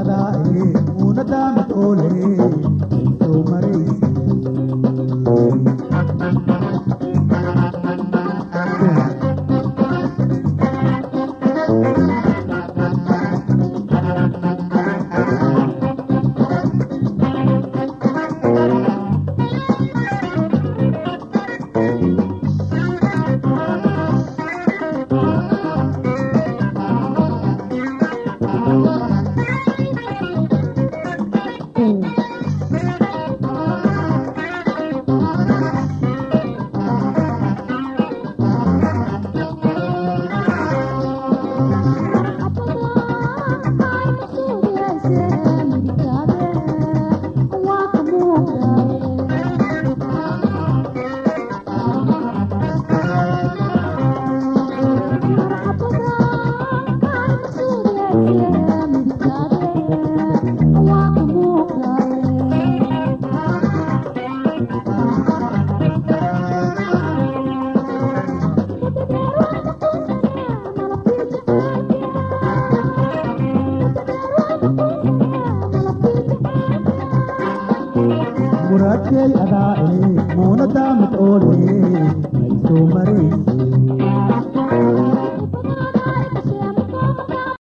adaa'e muunadaamed oolee. muraadkey adaa'e muunada mid oole maysoo marayse